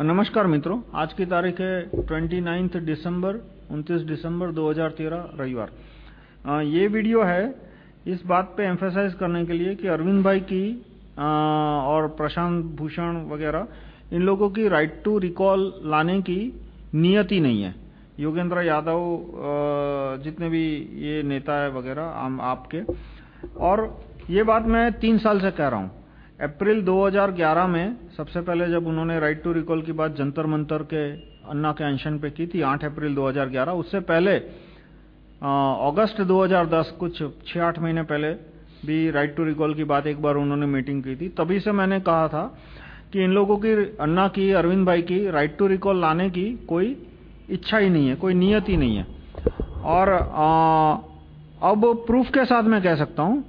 नमस्कार मित्रों आज की तारीख है 29 दिसंबर 29 दिसंबर 2013 रविवार। ये वीडियो है इस बात पे एम्फेसाइज करने के लिए कि अरविंद भाई की आ, और प्रशांत भूषण वगैरह इन लोगों की राइट टू रिकॉल लाने की नियत नहीं है। योगेंद्र यादव जितने भी ये नेता है वगैरह आपके। और ये बात मैं तीन साल से कह रहा हूँ। अप्रैल 2011 में सबसे पहले जब उन्होंने राइट टू रिकॉल की बात जंतर मंतर के अन्ना के अनशन पे की थी 8 अप्रैल 2011 उससे पहले अगस्त 2010 कुछ 6-8 महीने पहले भी राइट टू रिकॉल की बात एक बार उन्होंने मीटिंग की थी। तभी से मैंने कहा था कि इन लोगों की अन्ना की अरविंद भाई की राइट टू रिकॉल लाने की कोई इच्छा ही नहीं है कोई नियत ही नहीं है। और आ, अब प्रूफ के साथ मैं कह सकता हूँ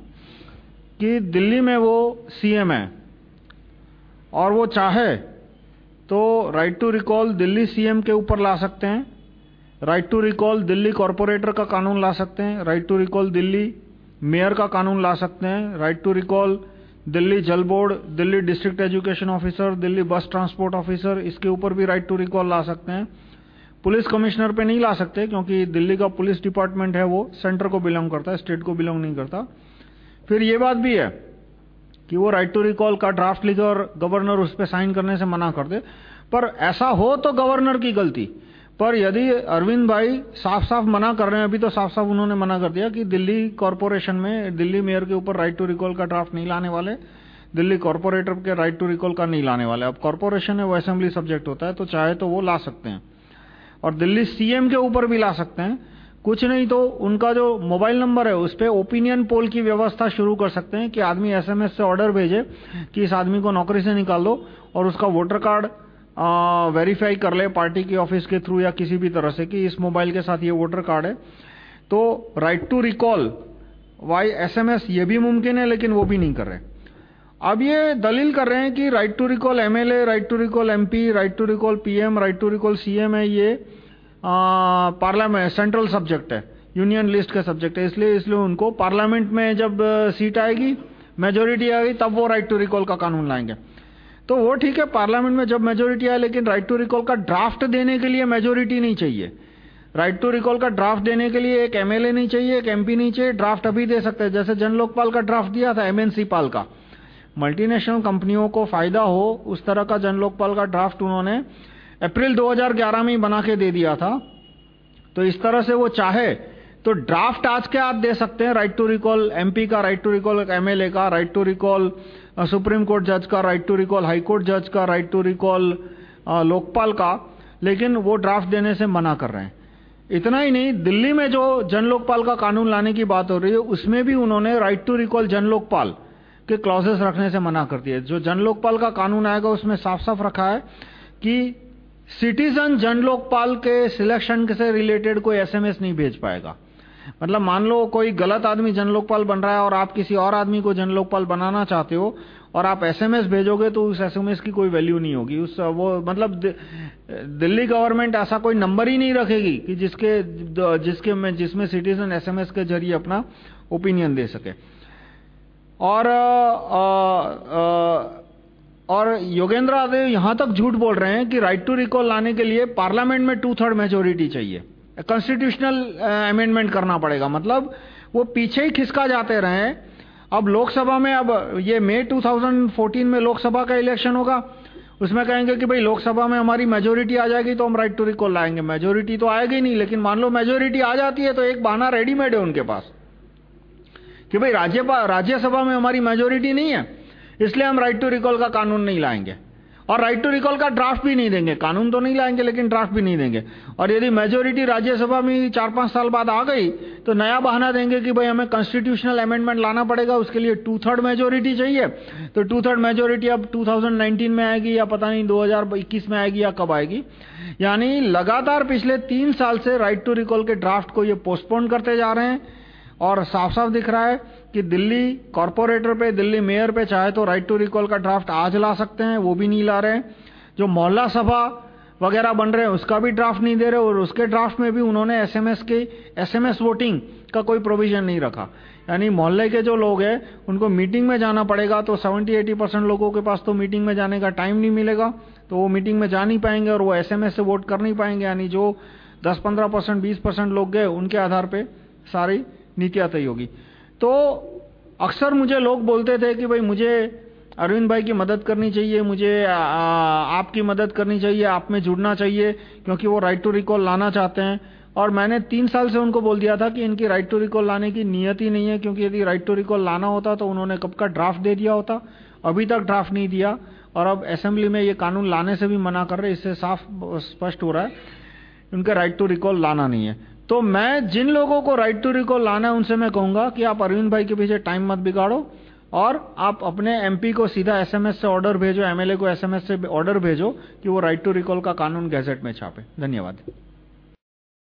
कि दिल्ली में वो सीएम है। और वो चाहे तो right to recall Delhi CM के ऊपर ला सकते हैं। Right to recall Delhi corporator का कानून ला सकते हैं। Right to recall Delhi mayor का कानून ला सकते हैं। Right to recall Delhi Jal board Delhi district education officer Delhi bus transport officer इसके ऊपर भी राइट टू रिकॉल ला सकते हैं। पुलिस कमिश्नर पे नहीं ला सकते, क्योंकि दिल्ली का पुलिस डिपार्टमेंट है वो सेंटर को बिलोंग करता है स्टेट को बिलोंग नहीं करता। फिर ये बात भी है कि वो राइट टू रिकॉल का ड्राफ्ट लिखे और गवर्नर उस पर साइन करने से मना कर दे। पर ऐसा हो तो गवर्नर की गलती। पर यदि अरविंद भाई साफ़ साफ़ मना कर रहे हैं, अभी तो साफ़ साफ़ उन्होंने मना कर दिया कि दिल्ली कॉरपोरेशन में, दिल्ली मेयर के ऊपर राइट टू रिकॉल का ड्राफ्ट नहीं लाने वाले, दिल्ली कॉरपोरेटर के राइट टू रिकॉल का नहीं लाने वाले। अब कॉरपोरेशन है वो असेंबली सब्जेक्ट होता है तो चाहे तो वो ला सकते हैं। और दिल्ली सीएम के ऊपर भी ला सकते हैं। कुछ नहीं तो उनका जो मोबाइल नंबर है, उस पर ओपिनियन पोल की व्यवस्था शुरू कर सकते हैं कि आदमी एसएमएस से ऑर्डर भेजे कि इस आदमी को नौकरी से निकाल दो और उसका वोटर कार्ड वेरीफाई कर ले पार्टी की ऑफ़िस के थ्रू या किसी भी तरह से कि इस मोबाइल के साथ ये वोटर कार्ड है। तो right to recall via SMS ये भी मुमकिन है लेकिन वो भी नहीं कर रहे। अब ये दलील कर रहे हैं कि right to recall MLA right to recall MP right to recall PM right to recall CM है ये। पार्लियामेंट सेंट्रल सब्जेक्ट है यूनियन लिस्ट का सब्जेक्ट है, इसलिए इसलिए उनको पार्लियामेंट में जब सीट आएगी मेजोरिटी आएगी तब वो राइट टू रिकॉल का कानून लाएँगे। तो वो ठीक है पार्लियामेंट में जब मेजोरिटी आए, लेकिन राइट टू रिकॉल का ड्राफ्ट देने के लिए मेजोरिटी नहीं चाहिए। राइट टू रिकॉल का ड्राफ्ट देने के लिए एक एमएलए नहीं चाहिए, एक एमपी नहीं चाहिए ड्राफ्ट अभी दे सकते हैं। जैसे जन लोकपाल का ड्राफ्ट दिया था एमएनसी पाल का। मल्टीनेशनल कंपनियों को फ़ायदा हो, उस तरह का जन लोकपाल का ड्राफ्ट उन्होंने अप्रैल 2011 में ही बना के दे दिया था। तो इस तरह से वो चाहे तो ड्राफ्ट आज के आप दे सकते हैं? राइट टू रिकॉल एमपी का राइट टू रिकॉल एमएलए का right to recall supreme court जज का right to recall high court जज का राइट टू रिकॉल लोकपाल का, लेकिन वो ड्राफ्ट देने से मना कर रहे हैं। इतना ही नहीं, दिल्ली में जो जन लोकपाल का कानून लाने की बात हो रही है, उसमें भी उन्होंने राइट टू रिकॉल जन लोकपाल के क्लॉजेस रखने से मना कर दिए। जो जन लोकपाल का कानून आएगा, उसमें साफ़ साफ़ रखा है कि सिटीजन जन लोकपाल के सिलेक्शन से रिलेटेड कोई एसएमएस नहीं भेज पाएगा। मतलब मान लो कोई गलत आदमी जन लोकपाल बन रहा है और आप किसी और आदमी को जन लोकपाल बनाना चाहते हो और आप एसएमएस भेजोगे तो उस एसएमएस की कोई वैल्यू नहीं होगी। उस वो मतलब दिल्ली गवर्नमेंट ऐसा कोई नंबर ही नहीं रखेगी कि जिसके जिसके में जिसमें सिटीजन एसएमएस के ज़रिए अपना ओपिनियन दे सके। और आ, आ, और योगेंद्र यादव यहाँ तक झूठ बोल रहे हैं कि राइट टू रिकॉल लाने के लिए पार्लियामेंट में टू थर्ड मेजोरिटी चाहिए कॉन्स्टिट्यूशनल अमेंडमेंट करना पड़ेगा। मतलब वो पीछे ही खिसका जाते रहे। अब लोकसभा में अब ये मई 2014 में लोकसभा का इलेक्शन होगा। उसमें कहेंगे कि भाई लोकसभा में हमारी मेजोरिटी आ जाएगी तो हम राइट टू रिकॉल लाएँगे। मेजोरिटी तो आएगी नहीं, लेकिन मान लो मेजोरिटी आ जाती है तो एक बहाना रेडीमेड है उनके पास। कि भाई राज्यसभा में हमारी मेजोरिटी नहीं है। इसलिए हम राइट टू रिकॉल का कानून नहीं लाएँगे। और राइट टू रिकॉल का ड्राफ्ट भी नहीं देंगे। कानून तो नहीं लाएँगे, लेकिन ड्राफ्ट भी नहीं देंगे। और यदि मेजोरिटी राज्यसभा में चार पाँच साल बाद आ गई तो नया बहाना देंगे कि भाई हमें कॉन्स्टिट्यूशनल अमेंडमेंट लाना पड़ेगा, उसके लिए टू थर्ड मेजोरिटी चाहिए। तो टू थर्ड मेजोरिटी अब 2019 में आएगी या पता नहीं 2021 में आएगी या कब आएगी। यानी लगातार पिछले तीन साल से राइट टू रिकॉल के ड्राफ्ट को ये पोस्टपोन करते जा रहे हैं। और साफ़ साफ़ दिख रहा है कि दिल्ली कॉरपोरेटर पे, दिल्ली मेयर पे, चाहे तो राइट टू रिकॉल का ड्राफ्ट आज ला सकते हैं, वो भी नहीं ला रहे जो मोहल्ला सभा वगैरह बन रहे हैं, उसका भी ड्राफ्ट नहीं दे रहे और उसके ड्राफ्ट में भी उन्होंने एसएमएस के एसएमएस वोटिंग का कोई प्रोविज़न नहीं रखा। यानी मोहल्ले के जो लोग हैं, उनको मीटिंग में जाना पड़ेगा तो 70-80 परसेंट लोगों के पास तो मीटिंग में जाने का टाइम नहीं मिलेगा तो वो मीटिंग में जा नहीं पाएँगे और वो एसएमएस से वोट कर नहीं पाएँगे। यानी जो 10-15 परसेंट 20 परसेंट लोग गए, उनके आधार पर सारी नीतियाँ तय होगी तो अक्सर मुझे लोग बोलते थे कि भाई मुझे अरविंद भाई की मदद करनी चाहिए मुझे आ, आपकी मदद करनी चाहिए आप में जुड़ना चाहिए क्योंकि वो राइट टू रिकॉल लाना चाहते हैं। और मैंने तीन साल से उनको बोल दिया था कि इनकी राइट टू रिकॉल लाने की नियत ही नहीं है क्योंकि यदि राइट टू रिकॉल लाना होता तो उन्होंने कब का ड्राफ्ट दे दिया होता। अभी तक ड्राफ्ट नहीं दिया। और अब असेंबली में ये कानून लाने से भी मना कर रहे इससे साफ़ स्पष्ट हो रहा है उनका राइट टू रिकॉल लाना नहीं है। तो मैं जिन लोगों को राइट टू रिकॉल लाना है, उनसे मैं कहूँगा कि आप अरविंद भाई के पीछे टाइम मत बिगाड़ो और आप अपने एमपी को सीधा एसएमएस से ऑर्डर भेजो एमएलए को एसएमएस से ऑर्डर भेजो कि वो राइट टू रिकॉल का कानून गैजेट में छापे। धन्यवाद।